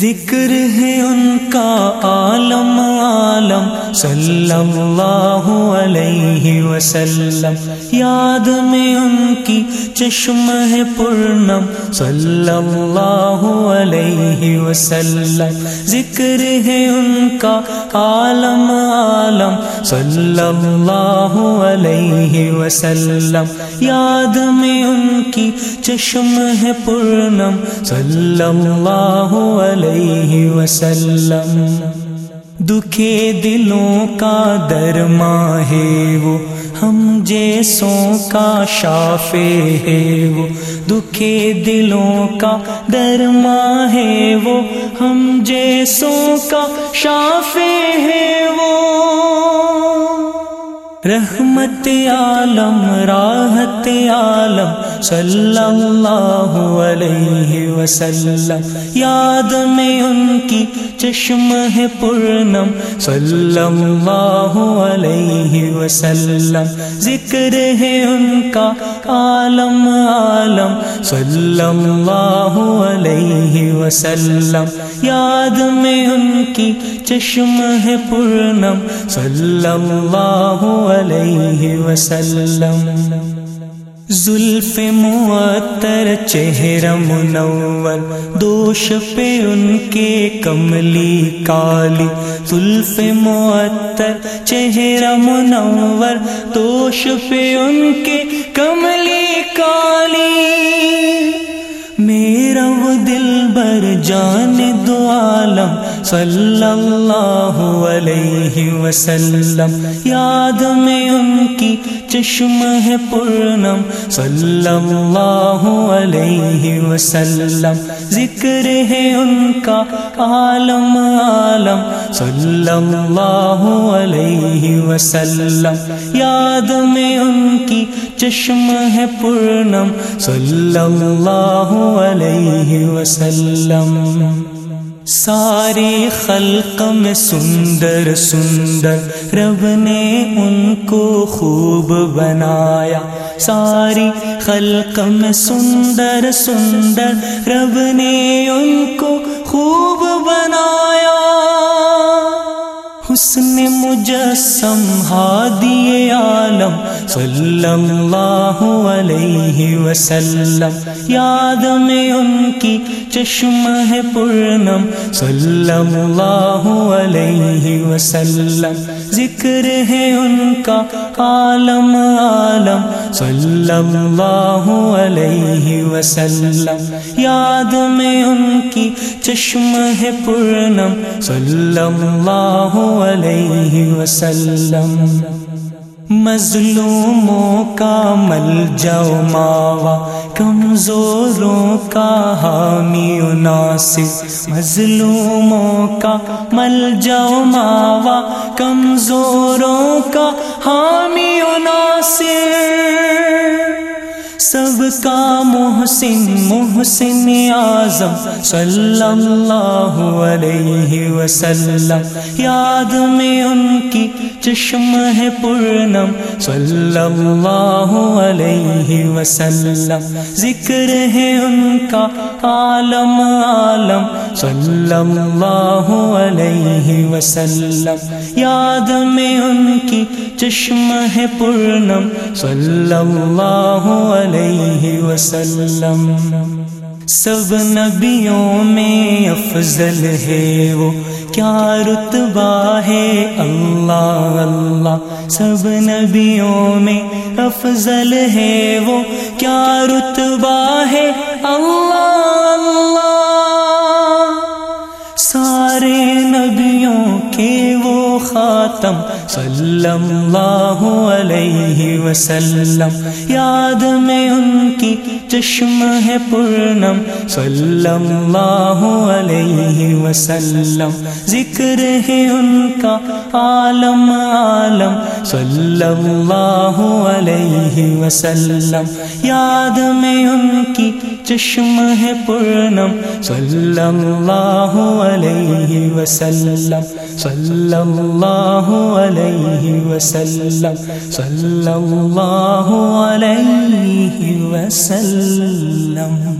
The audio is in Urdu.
ذکر ہے ان کا عالم عالم صلی اللہ علیہ وسلم۔ یاد میں ان کی چشم ہے پورنم صلی اللہ علیہ وسلم۔ ذکر ہے ان کا عالم عالم صلی اللہ علیہ وسلم یاد میں ان کی چشم ہے پورنم صلی اللہ علیہ وسلم دکھے دلوں کا درما ہے وہ ہم جیسوں کا شافے ہے وہ دکھے دلوں کا درما ہے وہ ہم جیسوں کا شافے ہے وہ رحمت عالم راحت عالم صلی اللہ علیہ وسلم. یاد میں ان کی چشم ہے پورنم. صلی اللہ علیہ وسلم. ذکر ہے ان کا عالم عالم. صلی اللہ علیہ وسلم. یاد میں ان کی چشم ہے پورنم. صلی اللہ علیہ وسلم. زلف معطر، چہرہ منور، دوش پہ ان کے کملی کالی۔ زلف معطر، چہرہ منور، دوش پہ ان کے کملی کالی۔ میرا وہ دل بر جان دو عالم صلی اللہ علیہ وسلم، یاد میں ان کی چشم ہے پورنم۔ صلی اللہ علیہ وسلم، ذکر ہے ان کا عالم عالم۔ صلی اللہ علیہ وسلم، یاد میں ان کی چشم ہے پورنم۔ صلی اللہ علیہ وسلم۔ ساری خلق میں سندر سندر رب نے ان کو خوب بنایا ساری خلق میں سندر سندر رب نے ان کو خوب بنایا حسن مجسم ہادی عالم صلی اللہ علیہ وسلم۔ یاد میں ان کی چشم ہے پورنم صلی اللہ علیہ وسلم۔ ذکر ہے ان کا عالم عالم صلی اللہ علیہ وسلم۔ یاد میں ان کی چشم ہے پورنم صلی اللہ علیہ وسلم، مظلوموں کا مل جاؤ ماوا، کمزوروں کا حامی ناصر، مظلوموں کا مل جاؤ ماوا، کمزوروں کا حامی ناصر۔ سب کا محسن محسن اعظم صلی اللہ علیہ وسلم۔ یاد میں ان کی چشم ہے پورنم۔ صلی اللہ علیہ وسلم۔ ذکر ہے ان کا عالم عالم۔ صلی اللہ علیہ وسلم۔ یاد میں ان کی چشم ہے پورنم۔ صلی اللہ علیہ وسلم، سب نبیوں میں افضل ہے وہ۔ کیا رتبہ ہے؟ اللہ اللہ۔ سب نبیوں میں افضل ہے وہ۔ کیا رتبہ ہے؟ اللہ۔ خاتم صلی اللہ علیہ وسلم. یاد میں ان کی چشم ہے پورنم. صلی اللہ علیہ وسلم. ذکر ہے ان کا عالم عالم. صلی اللہ علیہ وسلم. یاد میں ان کی چشم ہے پورنم. صلی اللہ علیہ وسلم. صلی اللہ علیہ وسلم. صلی اللہ علیہ وسلم.